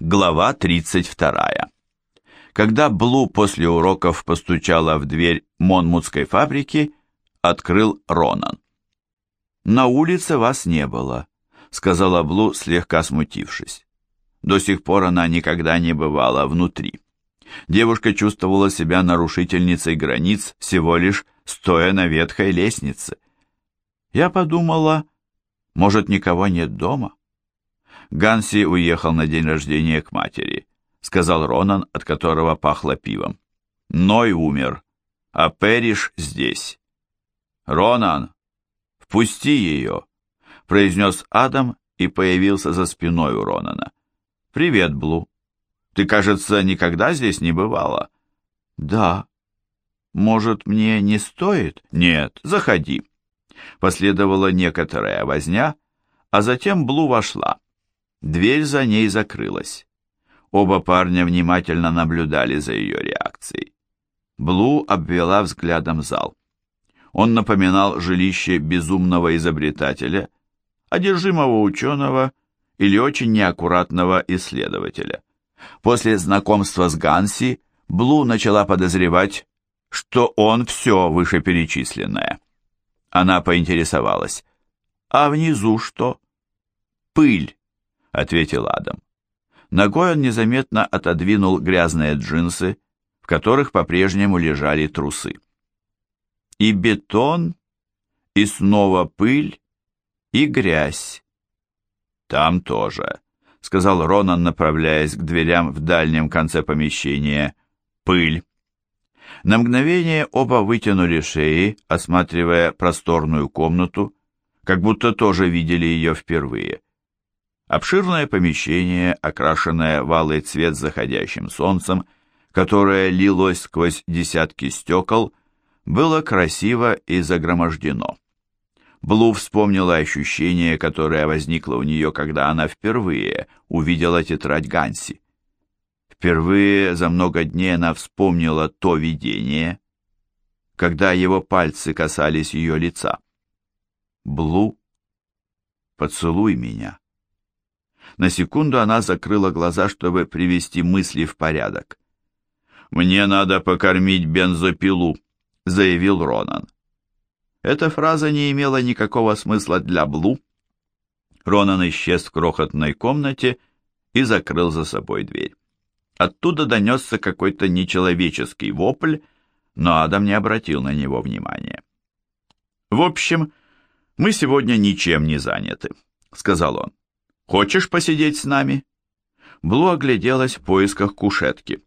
Глава 32. Когда Блу после уроков постучала в дверь Монмутской фабрики, открыл Ронан. «На улице вас не было», — сказала Блу, слегка смутившись. До сих пор она никогда не бывала внутри. Девушка чувствовала себя нарушительницей границ, всего лишь стоя на ветхой лестнице. Я подумала, может, никого нет дома? Ганси уехал на день рождения к матери, сказал Ронан, от которого пахло пивом. Ной умер, а Перриш здесь. Ронан, впусти ее, произнес Адам и появился за спиной у Ронана. Привет, Блу. Ты, кажется, никогда здесь не бывала. Да. Может, мне не стоит? Нет, заходи. Последовала некоторая возня, а затем Блу вошла. Дверь за ней закрылась. Оба парня внимательно наблюдали за ее реакцией. Блу обвела взглядом зал. Он напоминал жилище безумного изобретателя, одержимого ученого или очень неаккуратного исследователя. После знакомства с Ганси Блу начала подозревать, что он все вышеперечисленное. Она поинтересовалась, а внизу что? Пыль. — ответил Адам. Ногой он незаметно отодвинул грязные джинсы, в которых по-прежнему лежали трусы. И бетон, и снова пыль, и грязь. Там тоже, — сказал Ронан, направляясь к дверям в дальнем конце помещения. Пыль. На мгновение оба вытянули шеи, осматривая просторную комнату, как будто тоже видели ее впервые. Обширное помещение, окрашенное в алый цвет заходящим солнцем, которое лилось сквозь десятки стекол, было красиво и загромождено. Блу вспомнила ощущение, которое возникло у нее, когда она впервые увидела тетрадь Ганси. Впервые за много дней она вспомнила то видение, когда его пальцы касались ее лица. «Блу, поцелуй меня». На секунду она закрыла глаза, чтобы привести мысли в порядок. «Мне надо покормить бензопилу», — заявил Ронан. Эта фраза не имела никакого смысла для Блу. Ронан исчез в крохотной комнате и закрыл за собой дверь. Оттуда донесся какой-то нечеловеческий вопль, но Адам не обратил на него внимания. «В общем, мы сегодня ничем не заняты», — сказал он. Хочешь посидеть с нами?» Блу огляделась в поисках кушетки.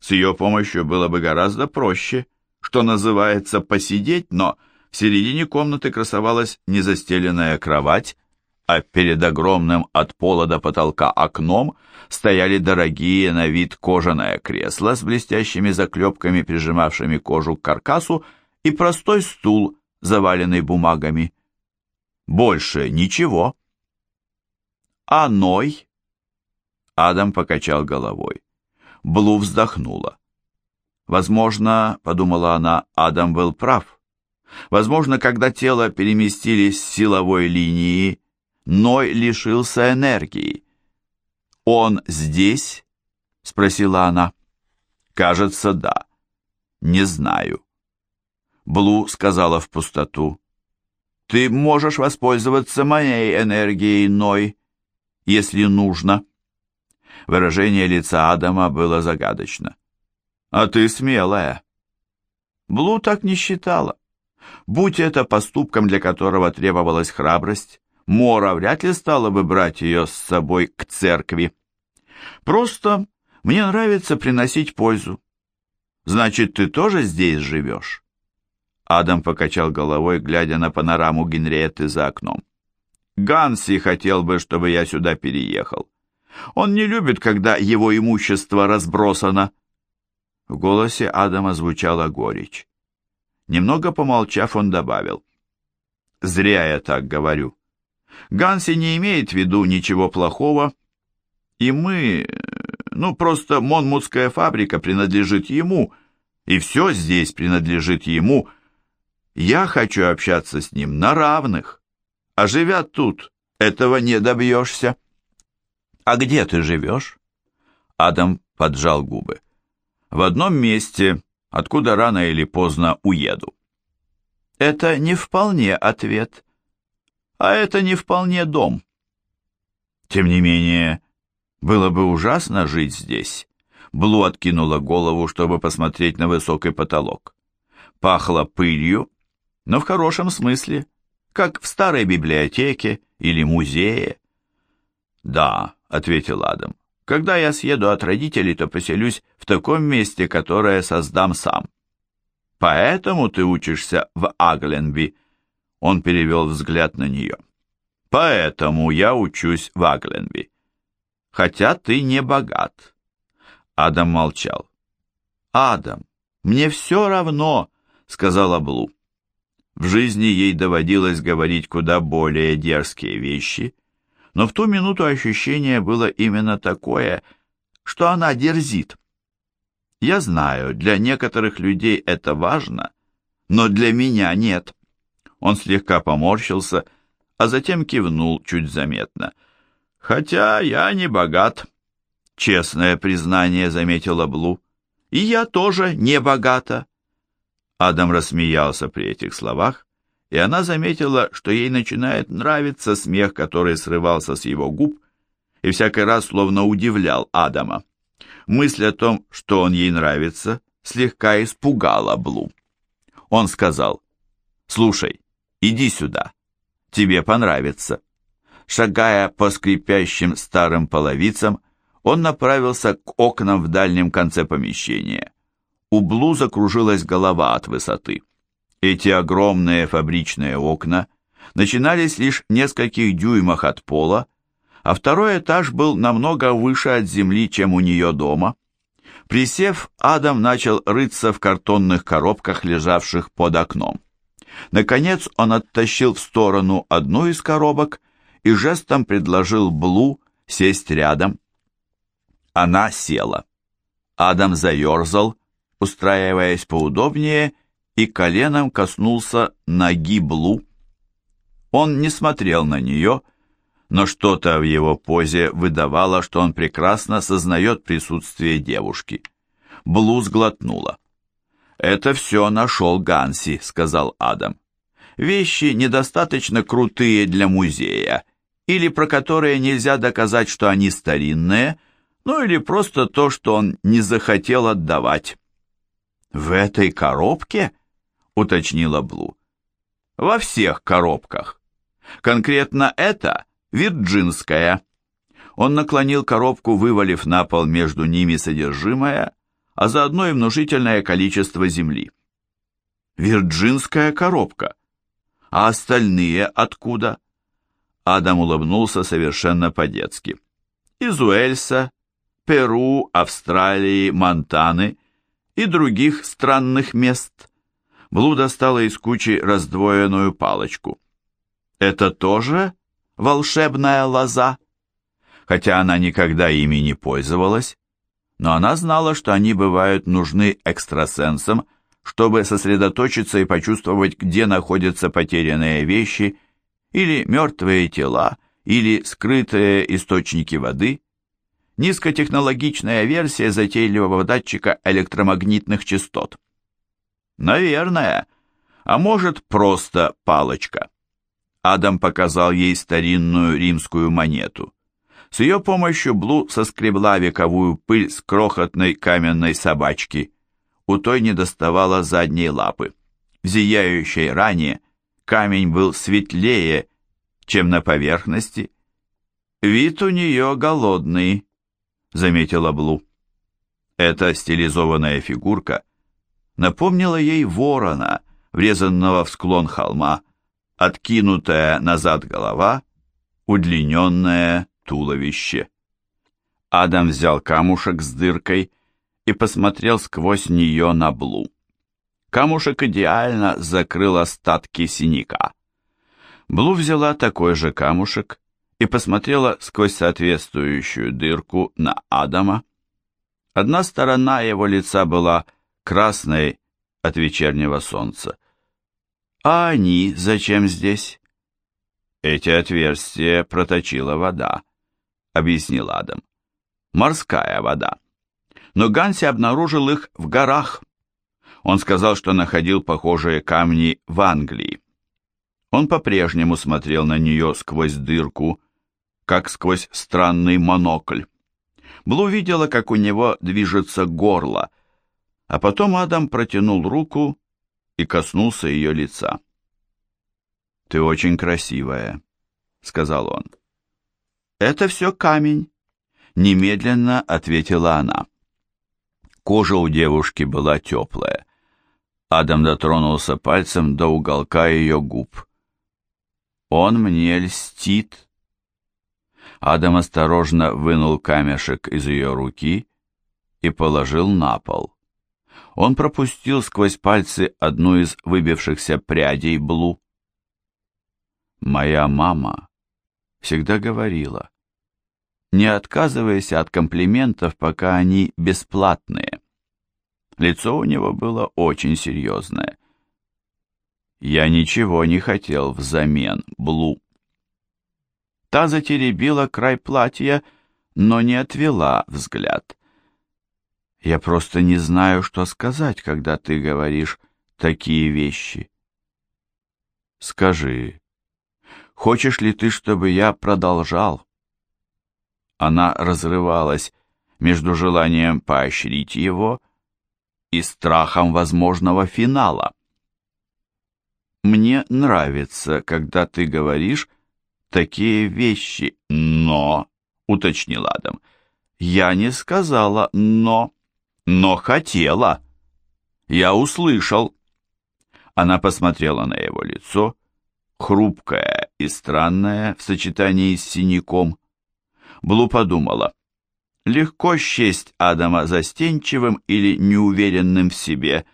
С ее помощью было бы гораздо проще, что называется, посидеть, но в середине комнаты красовалась незастеленная кровать, а перед огромным от пола до потолка окном стояли дорогие на вид кожаное кресло с блестящими заклепками, прижимавшими кожу к каркасу, и простой стул, заваленный бумагами. Больше ничего. «А Ной?» Адам покачал головой. Блу вздохнула. Возможно, подумала она, Адам был прав. Возможно, когда тело переместились с силовой линии, Ной лишился энергии. «Он здесь?» — спросила она. «Кажется, да. Не знаю». Блу сказала в пустоту. «Ты можешь воспользоваться моей энергией, Ной если нужно. Выражение лица Адама было загадочно. «А ты смелая». Блу так не считала. Будь это поступком, для которого требовалась храбрость, Мора вряд ли стала бы брать ее с собой к церкви. Просто мне нравится приносить пользу. Значит, ты тоже здесь живешь? Адам покачал головой, глядя на панораму Генриетты за окном. Ганси хотел бы, чтобы я сюда переехал. Он не любит, когда его имущество разбросано. В голосе Адама звучала горечь. Немного помолчав, он добавил. «Зря я так говорю. Ганси не имеет в виду ничего плохого, и мы... Ну, просто Монмутская фабрика принадлежит ему, и все здесь принадлежит ему. Я хочу общаться с ним на равных». А живя тут, этого не добьешься. А где ты живешь? Адам поджал губы. В одном месте, откуда рано или поздно уеду. Это не вполне ответ. А это не вполне дом. Тем не менее, было бы ужасно жить здесь. Блу откинула голову, чтобы посмотреть на высокий потолок. Пахло пылью, но в хорошем смысле, как в старой библиотеке или музее. «Да», — ответил Адам, — «когда я съеду от родителей, то поселюсь в таком месте, которое создам сам». «Поэтому ты учишься в Агленби?» Он перевел взгляд на нее. «Поэтому я учусь в Агленби. Хотя ты не богат». Адам молчал. «Адам, мне все равно», — сказала Блу. В жизни ей доводилось говорить куда более дерзкие вещи, но в ту минуту ощущение было именно такое, что она дерзит. Я знаю, для некоторых людей это важно, но для меня нет. Он слегка поморщился, а затем кивнул чуть заметно. Хотя я не богат. Честное признание, заметила Блу. И я тоже не богата. Адам рассмеялся при этих словах, и она заметила, что ей начинает нравиться смех, который срывался с его губ, и всякий раз словно удивлял Адама. Мысль о том, что он ей нравится, слегка испугала Блу. Он сказал, «Слушай, иди сюда, тебе понравится». Шагая по скрипящим старым половицам, он направился к окнам в дальнем конце помещения. У Блу закружилась голова от высоты. Эти огромные фабричные окна начинались лишь в нескольких дюймах от пола, а второй этаж был намного выше от земли, чем у нее дома. Присев, Адам начал рыться в картонных коробках, лежавших под окном. Наконец он оттащил в сторону одну из коробок и жестом предложил Блу сесть рядом. Она села. Адам заерзал, устраиваясь поудобнее, и коленом коснулся ноги Блу. Он не смотрел на нее, но что-то в его позе выдавало, что он прекрасно сознает присутствие девушки. Блуз глотнула. «Это все нашел Ганси», — сказал Адам. «Вещи недостаточно крутые для музея, или про которые нельзя доказать, что они старинные, ну или просто то, что он не захотел отдавать». «В этой коробке?» — уточнила Блу. «Во всех коробках. Конкретно это Вирджинская. Он наклонил коробку, вывалив на пол между ними содержимое, а заодно и внушительное количество земли. Вирджинская коробка. А остальные откуда? Адам улыбнулся совершенно по-детски. Из Уэльса, Перу, Австралии, Монтаны и других странных мест. Блу достала из кучи раздвоенную палочку. Это тоже волшебная лоза. Хотя она никогда ими не пользовалась, но она знала, что они бывают нужны экстрасенсам, чтобы сосредоточиться и почувствовать, где находятся потерянные вещи, или мертвые тела, или скрытые источники воды. Низкотехнологичная версия затейливого датчика электромагнитных частот. Наверное, а может просто палочка. Адам показал ей старинную римскую монету. С ее помощью Блу соскребла вековую пыль с крохотной каменной собачки. У той не доставало задней лапы. В зияющей ране камень был светлее, чем на поверхности. «Вид у нее голодный», — заметила Блу. Эта стилизованная фигурка напомнила ей ворона, врезанного в склон холма, откинутая назад голова, удлиненное туловище. Адам взял камушек с дыркой и посмотрел сквозь нее на Блу. Камушек идеально закрыл остатки синяка. Блу взяла такой же камушек и посмотрела сквозь соответствующую дырку на Адама. Одна сторона его лица была красной от вечернего солнца, а они зачем здесь? Эти отверстия проточила вода, объяснил Адам. морская вода. Но Ганси обнаружил их в горах. Он сказал, что находил похожие камни в Англии. Он по-прежнему смотрел на нее сквозь дырку, как сквозь странный монокль. Блу видела, как у него движется горло, а потом Адам протянул руку и коснулся ее лица. «Ты очень красивая», — сказал он. «Это все камень», — немедленно ответила она. Кожа у девушки была теплая. Адам дотронулся пальцем до уголка ее губ. «Он мне льстит», Адам осторожно вынул камешек из ее руки и положил на пол. Он пропустил сквозь пальцы одну из выбившихся прядей Блу. «Моя мама всегда говорила, не отказывайся от комплиментов, пока они бесплатные». Лицо у него было очень серьезное. «Я ничего не хотел взамен, Блу». Та затеребила край платья, но не отвела взгляд. «Я просто не знаю, что сказать, когда ты говоришь такие вещи». «Скажи, хочешь ли ты, чтобы я продолжал?» Она разрывалась между желанием поощрить его и страхом возможного финала. «Мне нравится, когда ты говоришь, такие вещи, но, уточнил Адам, я не сказала «но», но хотела. Я услышал. Она посмотрела на его лицо, хрупкое и странное в сочетании с синяком. Блу подумала, легко счесть Адама застенчивым или неуверенным в себе,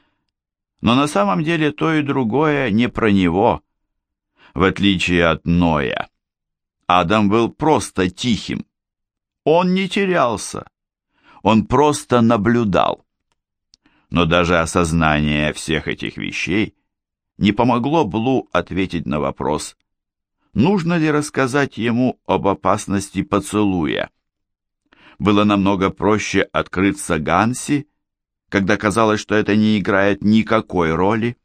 но на самом деле то и другое не про него, в отличие от Ноя. Адам был просто тихим. Он не терялся. Он просто наблюдал. Но даже осознание всех этих вещей не помогло Блу ответить на вопрос, нужно ли рассказать ему об опасности поцелуя. Было намного проще открыться Ганси, когда казалось, что это не играет никакой роли.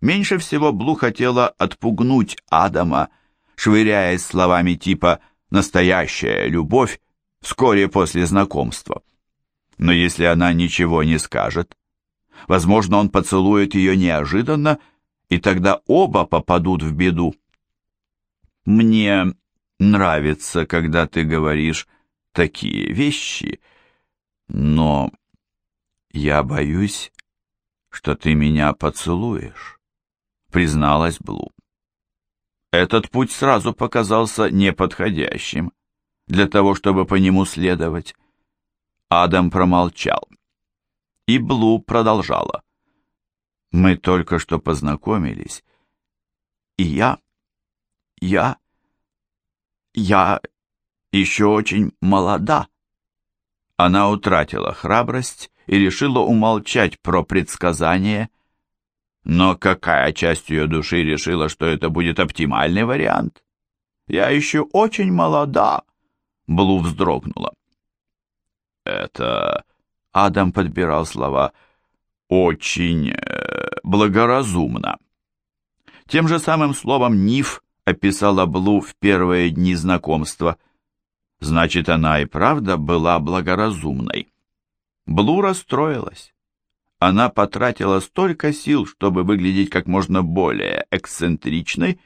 Меньше всего Блу хотела отпугнуть Адама, швыряясь словами типа «настоящая любовь» вскоре после знакомства. Но если она ничего не скажет, возможно, он поцелует ее неожиданно, и тогда оба попадут в беду. «Мне нравится, когда ты говоришь такие вещи, но я боюсь, что ты меня поцелуешь», призналась Блу. Этот путь сразу показался неподходящим для того, чтобы по нему следовать. Адам промолчал. И Блу продолжала. «Мы только что познакомились, и я... я... я еще очень молода». Она утратила храбрость и решила умолчать про предсказание, но какая часть ее души решила, что это будет оптимальный вариант? Я еще очень молода, Блу вздрогнула. Это... Адам подбирал слова. Очень э, благоразумно. Тем же самым словом Ниф описала Блу в первые дни знакомства. Значит, она и правда была благоразумной. Блу расстроилась она потратила столько сил, чтобы выглядеть как можно более эксцентричной,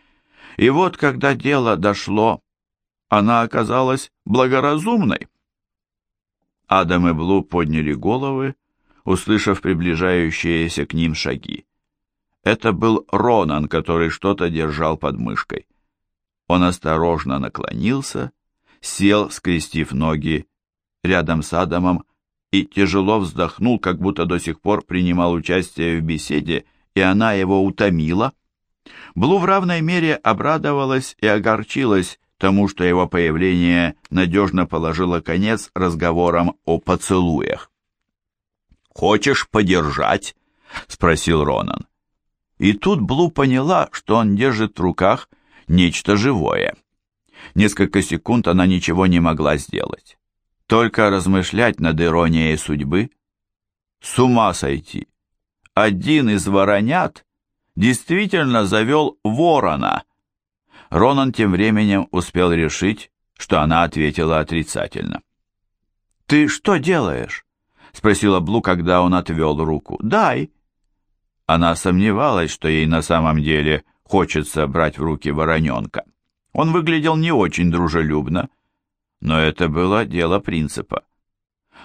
и вот когда дело дошло, она оказалась благоразумной. Адам и Блу подняли головы, услышав приближающиеся к ним шаги. Это был Ронан, который что-то держал под мышкой. Он осторожно наклонился, сел, скрестив ноги, рядом с Адамом и тяжело вздохнул, как будто до сих пор принимал участие в беседе, и она его утомила. Блу в равной мере обрадовалась и огорчилась тому, что его появление надежно положило конец разговорам о поцелуях. «Хочешь подержать?» — спросил Ронан. И тут Блу поняла, что он держит в руках нечто живое. Несколько секунд она ничего не могла сделать. Только размышлять над иронией судьбы? С ума сойти! Один из воронят действительно завел ворона. Ронан тем временем успел решить, что она ответила отрицательно. «Ты что делаешь?» — спросила Блу, когда он отвел руку. «Дай!» Она сомневалась, что ей на самом деле хочется брать в руки вороненка. Он выглядел не очень дружелюбно, но это было дело принципа.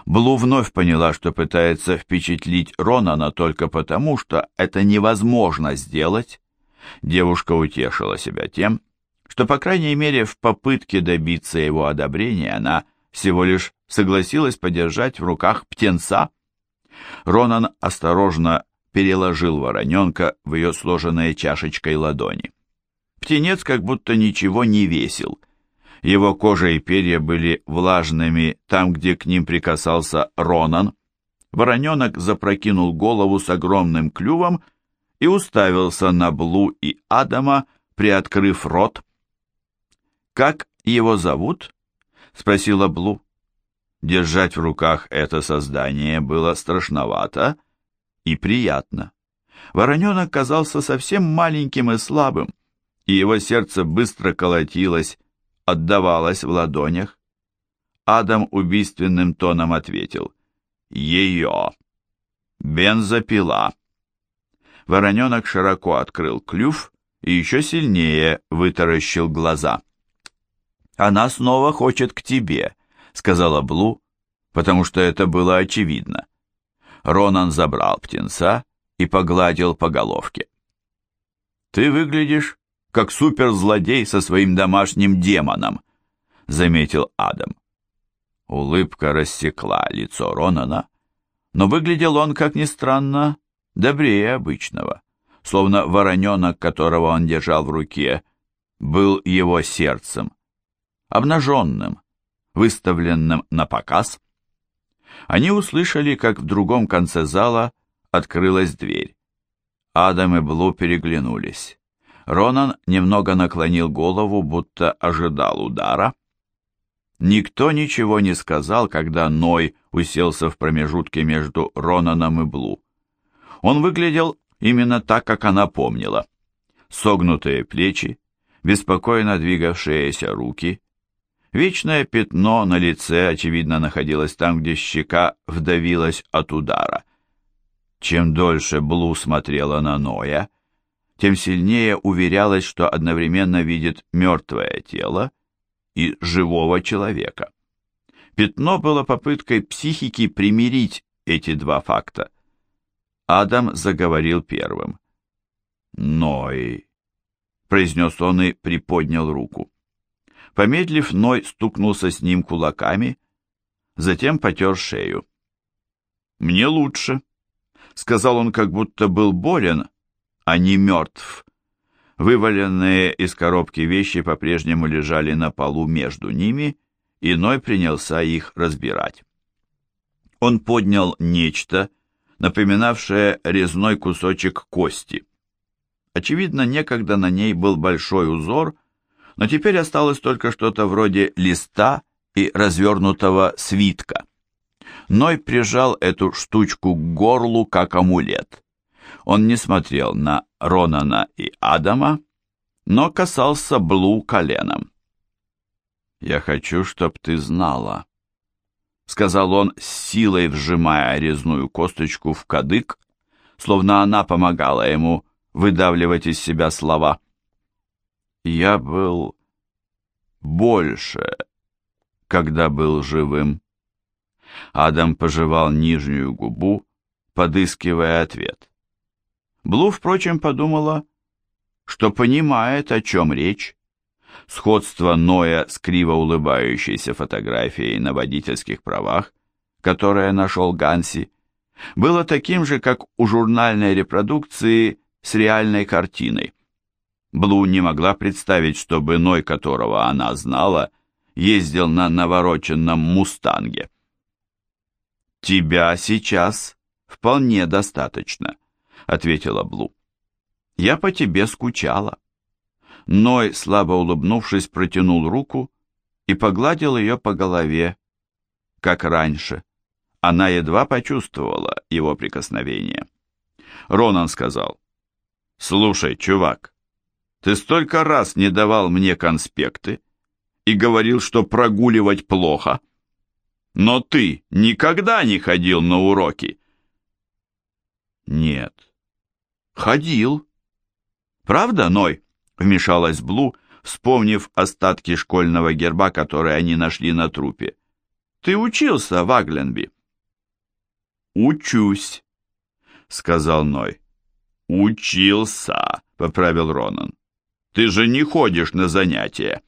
Блу вновь поняла, что пытается впечатлить Ронана только потому, что это невозможно сделать. Девушка утешила себя тем, что, по крайней мере, в попытке добиться его одобрения она всего лишь согласилась подержать в руках птенца. Ронан осторожно переложил вороненка в ее сложенные чашечкой ладони. Птенец как будто ничего не весил. Его кожа и перья были влажными там, где к ним прикасался Ронан. Вороненок запрокинул голову с огромным клювом и уставился на Блу и Адама, приоткрыв рот. «Как его зовут?» — спросила Блу. Держать в руках это создание было страшновато, — и приятно. Вороненок казался совсем маленьким и слабым, и его сердце быстро колотилось, отдавалось в ладонях. Адам убийственным тоном ответил «Ее! Бензопила!» Вороненок широко открыл клюв и еще сильнее вытаращил глаза. «Она снова хочет к тебе», — сказала Блу, потому что это было очевидно. Ронан забрал птенца и погладил по головке. «Ты выглядишь как суперзлодей со своим домашним демоном», — заметил Адам. Улыбка рассекла лицо Ронана, но выглядел он, как ни странно, добрее обычного, словно вороненок, которого он держал в руке, был его сердцем, обнаженным, выставленным на показ. Они услышали, как в другом конце зала открылась дверь. Адам и Блу переглянулись. Ронан немного наклонил голову, будто ожидал удара. Никто ничего не сказал, когда Ной уселся в промежутке между Ронаном и Блу. Он выглядел именно так, как она помнила. Согнутые плечи, беспокойно двигавшиеся руки, Вечное пятно на лице, очевидно, находилось там, где щека вдавилась от удара. Чем дольше Блу смотрела на Ноя, тем сильнее уверялась, что одновременно видит мертвое тело и живого человека. Пятно было попыткой психики примирить эти два факта. Адам заговорил первым. «Ной», — произнес он и приподнял руку. Помедлив, Ной стукнулся с ним кулаками, затем потер шею. «Мне лучше», — сказал он, как будто был болен, а не мертв. Вываленные из коробки вещи по-прежнему лежали на полу между ними, и Ной принялся их разбирать. Он поднял нечто, напоминавшее резной кусочек кости. Очевидно, некогда на ней был большой узор, но теперь осталось только что-то вроде листа и развернутого свитка. Ной прижал эту штучку к горлу, как амулет. Он не смотрел на Ронана и Адама, но касался Блу коленом. «Я хочу, чтоб ты знала», — сказал он, с силой вжимая резную косточку в кадык, словно она помогала ему выдавливать из себя слова. Я был больше, когда был живым. Адам пожевал нижнюю губу, подыскивая ответ. Блу, впрочем, подумала, что понимает, о чем речь. Сходство Ноя с криво улыбающейся фотографией на водительских правах, которое нашел Ганси, было таким же, как у журнальной репродукции с реальной картиной. Блу не могла представить, чтобы Ной, которого она знала, ездил на навороченном «Мустанге». «Тебя сейчас вполне достаточно», — ответила Блу. «Я по тебе скучала». Ной, слабо улыбнувшись, протянул руку и погладил ее по голове, как раньше. Она едва почувствовала его прикосновение. Ронан сказал, «Слушай, чувак, ты столько раз не давал мне конспекты и говорил, что прогуливать плохо, но ты никогда не ходил на уроки». «Нет». «Ходил». «Правда, Ной?» — вмешалась Блу, вспомнив остатки школьного герба, которые они нашли на трупе. «Ты учился в Агленби?» «Учусь», — сказал Ной. «Учился», — поправил Ронан. «Ты же не ходишь на занятия».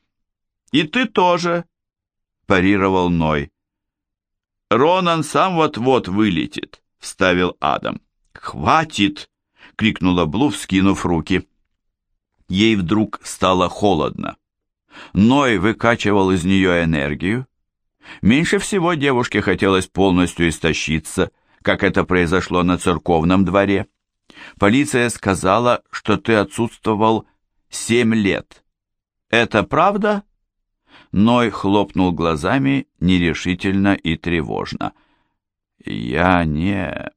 «И ты тоже», — парировал Ной. «Ронан сам вот-вот вылетит», — вставил Адам. «Хватит!» — крикнула Блу, вскинув руки. Ей вдруг стало холодно. Ной выкачивал из нее энергию. Меньше всего девушке хотелось полностью истощиться, как это произошло на церковном дворе. Полиция сказала, что ты отсутствовал семь лет. Это правда? Ной хлопнул глазами нерешительно и тревожно. Я не...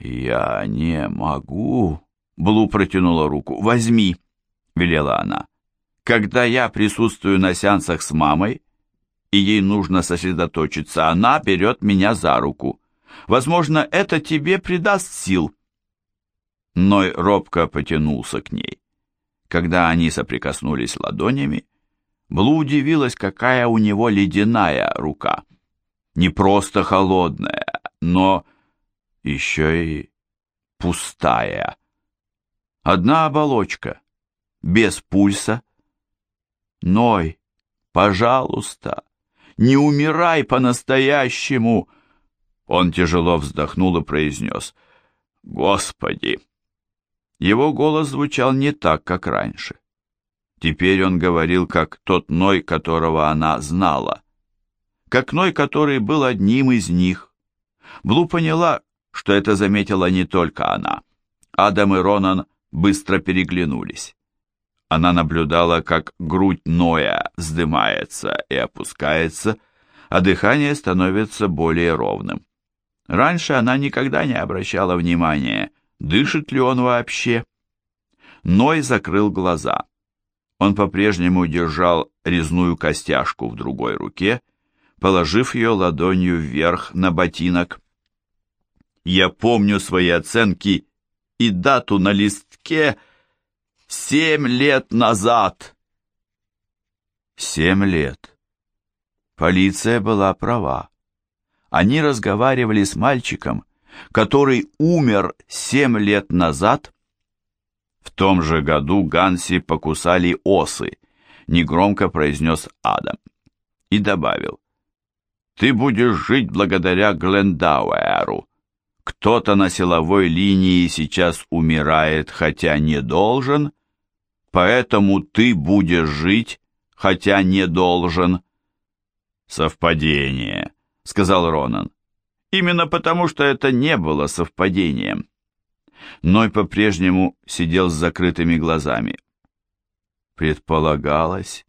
я не могу... Блу протянула руку. «Возьми!» — велела она. «Когда я присутствую на сеансах с мамой, и ей нужно сосредоточиться, она берет меня за руку. Возможно, это тебе придаст сил». Ной робко потянулся к ней. Когда они соприкоснулись ладонями, Блу удивилась, какая у него ледяная рука. Не просто холодная, но еще и пустая. Одна оболочка, без пульса. Ной, пожалуйста, не умирай по-настоящему. Он тяжело вздохнул и произнес «Господи!». Его голос звучал не так, как раньше. Теперь он говорил, как тот Ной, которого она знала. Как Ной, который был одним из них. Блу поняла, что это заметила не только она. Адам и Ронан быстро переглянулись. Она наблюдала, как грудь Ноя вздымается и опускается, а дыхание становится более ровным. Раньше она никогда не обращала внимания, дышит ли он вообще. Ной закрыл глаза. Он по-прежнему держал резную костяшку в другой руке, положив ее ладонью вверх на ботинок. «Я помню свои оценки и дату на листке», Семь лет назад!» Семь лет. Полиция была права. Они разговаривали с мальчиком, который умер семь лет назад. В том же году Ганси покусали осы, негромко произнес Адам. И добавил, «Ты будешь жить благодаря Глендауэру. Кто-то на силовой линии сейчас умирает, хотя не должен, поэтому ты будешь жить, хотя не должен». «Совпадение», — сказал Ронан. «Именно потому, что это не было совпадением». Ной по-прежнему сидел с закрытыми глазами. Предполагалось,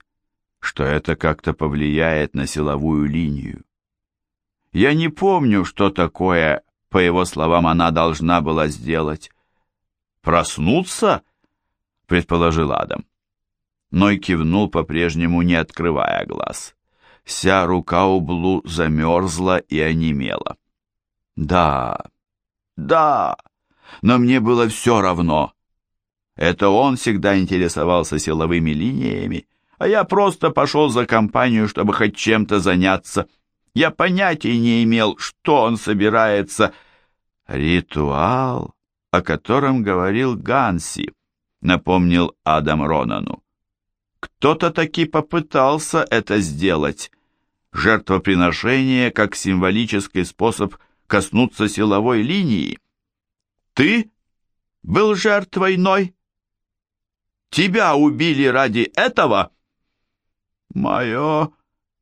что это как-то повлияет на силовую линию. Я не помню, что такое, по его словам, она должна была сделать. «Проснуться?» предположил Адам. Ной кивнул, по-прежнему не открывая глаз. Вся рука у Блу замерзла и онемела. «Да, да, но мне было все равно. Это он всегда интересовался силовыми линиями, а я просто пошел за компанию, чтобы хоть чем-то заняться. Я понятия не имел, что он собирается. Ритуал, о котором говорил Ганси напомнил Адам Ронану. Кто-то таки попытался это сделать. Жертвоприношение как символический способ коснуться силовой линии. Ты был жертвой Ной? Тебя убили ради этого? Мое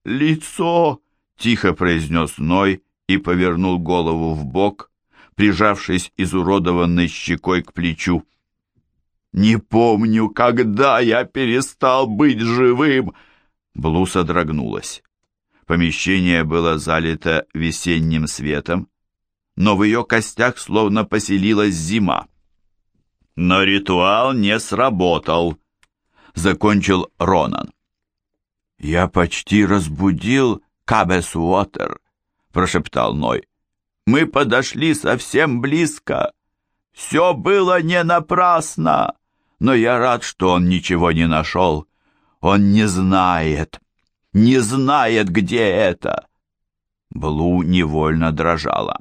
лицо, тихо произнес Ной и повернул голову в бок, прижавшись изуродованной щекой к плечу. Не помню, когда я перестал быть живым. Блу содрогнулась. Помещение было залито весенним светом, но в ее костях словно поселилась зима. Но ритуал не сработал, закончил Ронан. «Я почти разбудил Кабесуотер», — прошептал Ной. «Мы подошли совсем близко. Все было не напрасно, но я рад, что он ничего не нашел. Он не знает, не знает, где это». Блу невольно дрожала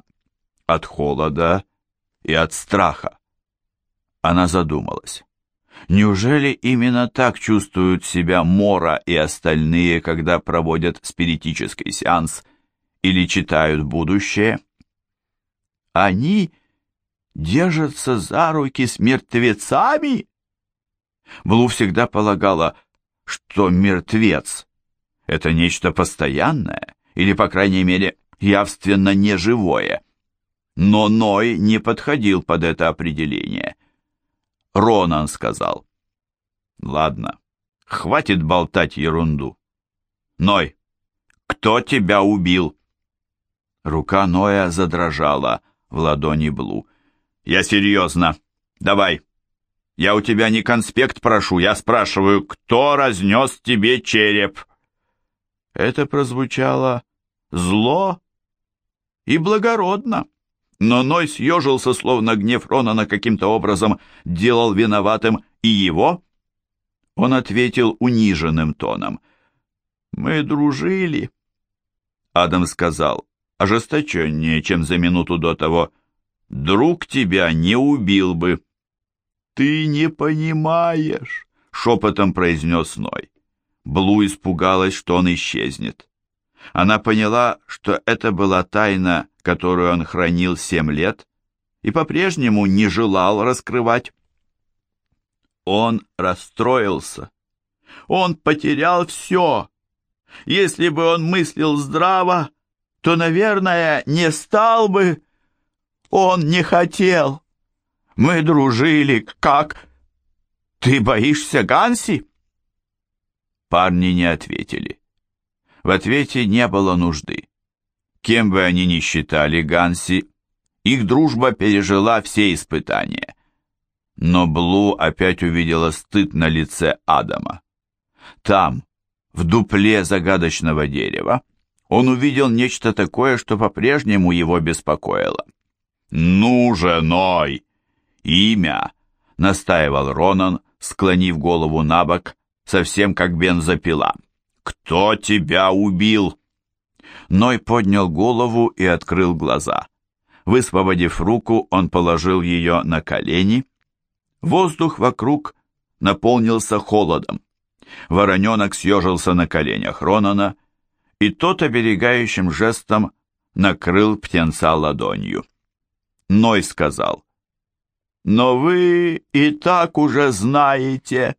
от холода и от страха. Она задумалась. Неужели именно так чувствуют себя Мора и остальные, когда проводят спиритический сеанс или читают будущее? Они держатся за руки с мертвецами? Блу всегда полагала, что мертвец — это нечто постоянное, или, по крайней мере, явственно неживое. Но Ной не подходил под это определение. Ронан сказал. «Ладно, хватит болтать ерунду. Ной, кто тебя убил?» Рука Ноя задрожала в ладони Блу. «Я серьезно. Давай. Я у тебя не конспект прошу, я спрашиваю, кто разнес тебе череп?» Это прозвучало зло и благородно. Но Ной съежился, словно гнев Ронана каким-то образом делал виноватым и его. Он ответил униженным тоном. «Мы дружили», — Адам сказал, ожесточеннее, чем за минуту до того. «Друг тебя не убил бы». «Ты не понимаешь», — шепотом произнес Ной. Блу испугалась, что он исчезнет. Она поняла, что это была тайна, которую он хранил семь лет, и по-прежнему не желал раскрывать. Он расстроился. Он потерял все. Если бы он мыслил здраво, то, наверное, не стал бы. Он не хотел. Мы дружили, как... Ты боишься Ганси? Парни не ответили. В ответе не было нужды. Кем бы они ни считали Ганси, их дружба пережила все испытания. Но Блу опять увидела стыд на лице Адама. Там, в дупле загадочного дерева, он увидел нечто такое, что по-прежнему его беспокоило. «Ну же, Ной! Имя!» — настаивал Ронан, склонив голову на бок, совсем как бензопила. «Кто тебя убил?» Ной поднял голову и открыл глаза. Высвободив руку, он положил ее на колени. Воздух вокруг наполнился холодом. Вороненок съежился на коленях Ронана, и тот оберегающим жестом накрыл птенца ладонью. Ной сказал, «Но вы и так уже знаете»,